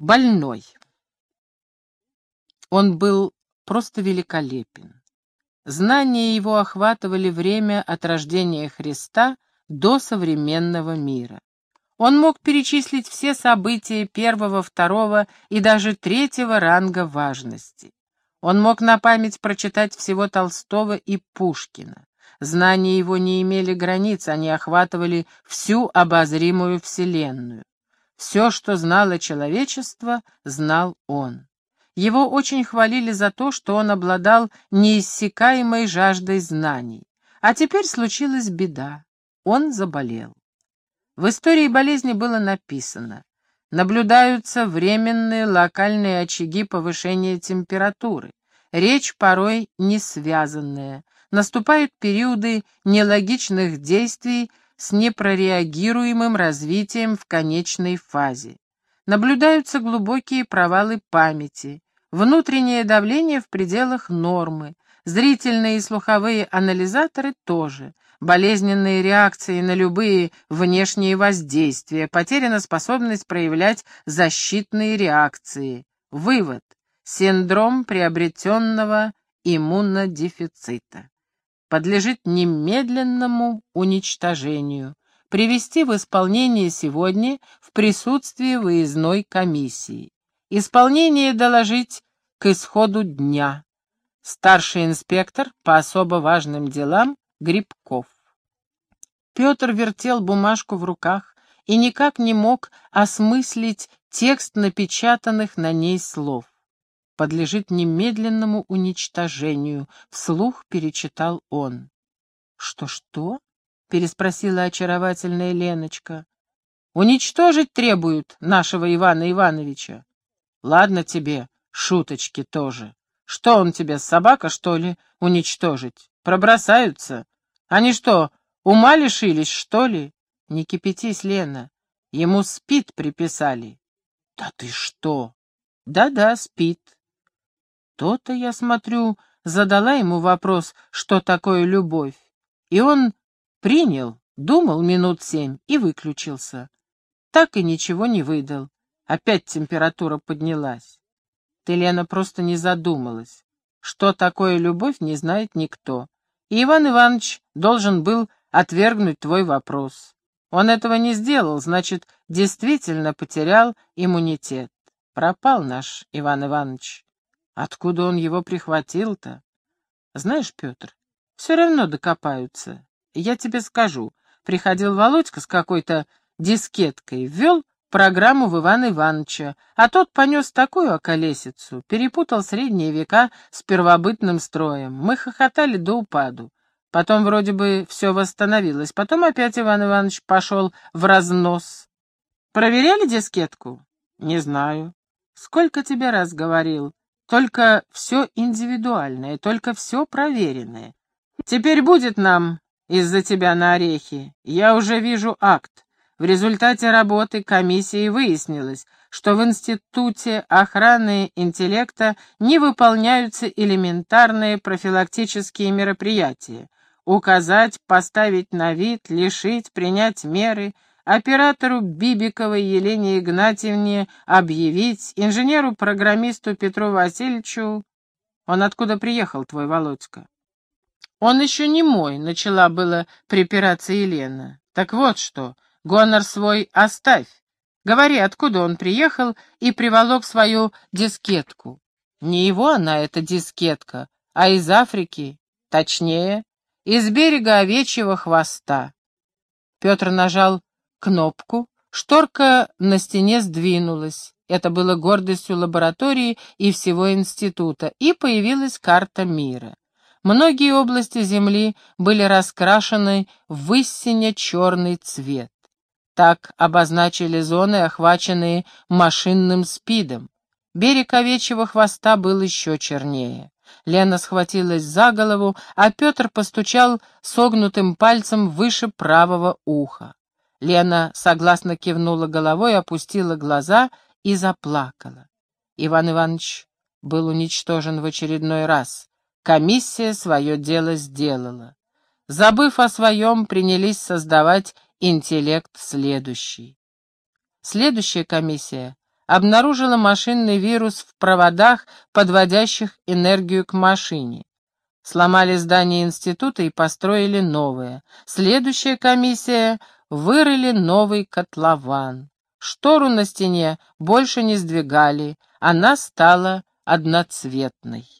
Больной. Он был просто великолепен. Знания его охватывали время от рождения Христа до современного мира. Он мог перечислить все события первого, второго и даже третьего ранга важности. Он мог на память прочитать всего Толстого и Пушкина. Знания его не имели границ, они охватывали всю обозримую вселенную. Все, что знало человечество, знал он. Его очень хвалили за то, что он обладал неиссякаемой жаждой знаний. А теперь случилась беда. Он заболел. В истории болезни было написано Наблюдаются временные локальные очаги повышения температуры. Речь порой не связанная. Наступают периоды нелогичных действий с непрореагируемым развитием в конечной фазе. Наблюдаются глубокие провалы памяти, внутреннее давление в пределах нормы, зрительные и слуховые анализаторы тоже, болезненные реакции на любые внешние воздействия, потеряна способность проявлять защитные реакции. Вывод. Синдром приобретенного иммунодефицита подлежит немедленному уничтожению, привести в исполнение сегодня в присутствии выездной комиссии. Исполнение доложить к исходу дня. Старший инспектор по особо важным делам Грибков. Петр вертел бумажку в руках и никак не мог осмыслить текст напечатанных на ней слов подлежит немедленному уничтожению, вслух перечитал он. Что-что? переспросила очаровательная Леночка. Уничтожить требуют нашего Ивана Ивановича. Ладно тебе, шуточки тоже. Что он тебе, собака, что ли, уничтожить? Пробросаются? Они что, ума лишились, что ли? Не кипятись, Лена. Ему спит приписали. Да ты что? Да-да, спит. То-то, я смотрю, задала ему вопрос, что такое любовь. И он принял, думал минут семь и выключился. Так и ничего не выдал. Опять температура поднялась. Ты, Лена, просто не задумалась. Что такое любовь, не знает никто. И Иван Иванович должен был отвергнуть твой вопрос. Он этого не сделал, значит, действительно потерял иммунитет. Пропал наш Иван Иванович. Откуда он его прихватил-то? Знаешь, Петр, все равно докопаются. Я тебе скажу. Приходил Володька с какой-то дискеткой, ввел программу в Ивана Ивановича, а тот понес такую околесицу, перепутал средние века с первобытным строем. Мы хохотали до упаду. Потом вроде бы все восстановилось. Потом опять Иван Иванович пошел в разнос. Проверяли дискетку? Не знаю. Сколько тебе раз говорил? Только все индивидуальное, только все проверенное. Теперь будет нам из-за тебя на орехи. Я уже вижу акт. В результате работы комиссии выяснилось, что в Институте охраны интеллекта не выполняются элементарные профилактические мероприятия. Указать, поставить на вид, лишить, принять меры — оператору Бибиковой Елене Игнатьевне объявить, инженеру-программисту Петру Васильевичу... Он откуда приехал, твой Володька? Он еще не мой, начала было припираться Елена. Так вот что, гонор свой оставь. Говори, откуда он приехал и приволок свою дискетку. Не его она, эта дискетка, а из Африки, точнее, из берега овечьего хвоста. Петр нажал кнопку, шторка на стене сдвинулась. Это было гордостью лаборатории и всего института, и появилась карта мира. Многие области Земли были раскрашены в истинно черный цвет. Так обозначили зоны, охваченные машинным спидом. Берег овечьего хвоста был еще чернее. Лена схватилась за голову, а Петр постучал согнутым пальцем выше правого уха. Лена согласно кивнула головой, опустила глаза и заплакала. Иван Иванович был уничтожен в очередной раз. Комиссия свое дело сделала. Забыв о своем, принялись создавать интеллект следующий. Следующая комиссия обнаружила машинный вирус в проводах, подводящих энергию к машине. Сломали здание института и построили новое. Следующая комиссия вырыли новый котлован. Штору на стене больше не сдвигали, она стала одноцветной.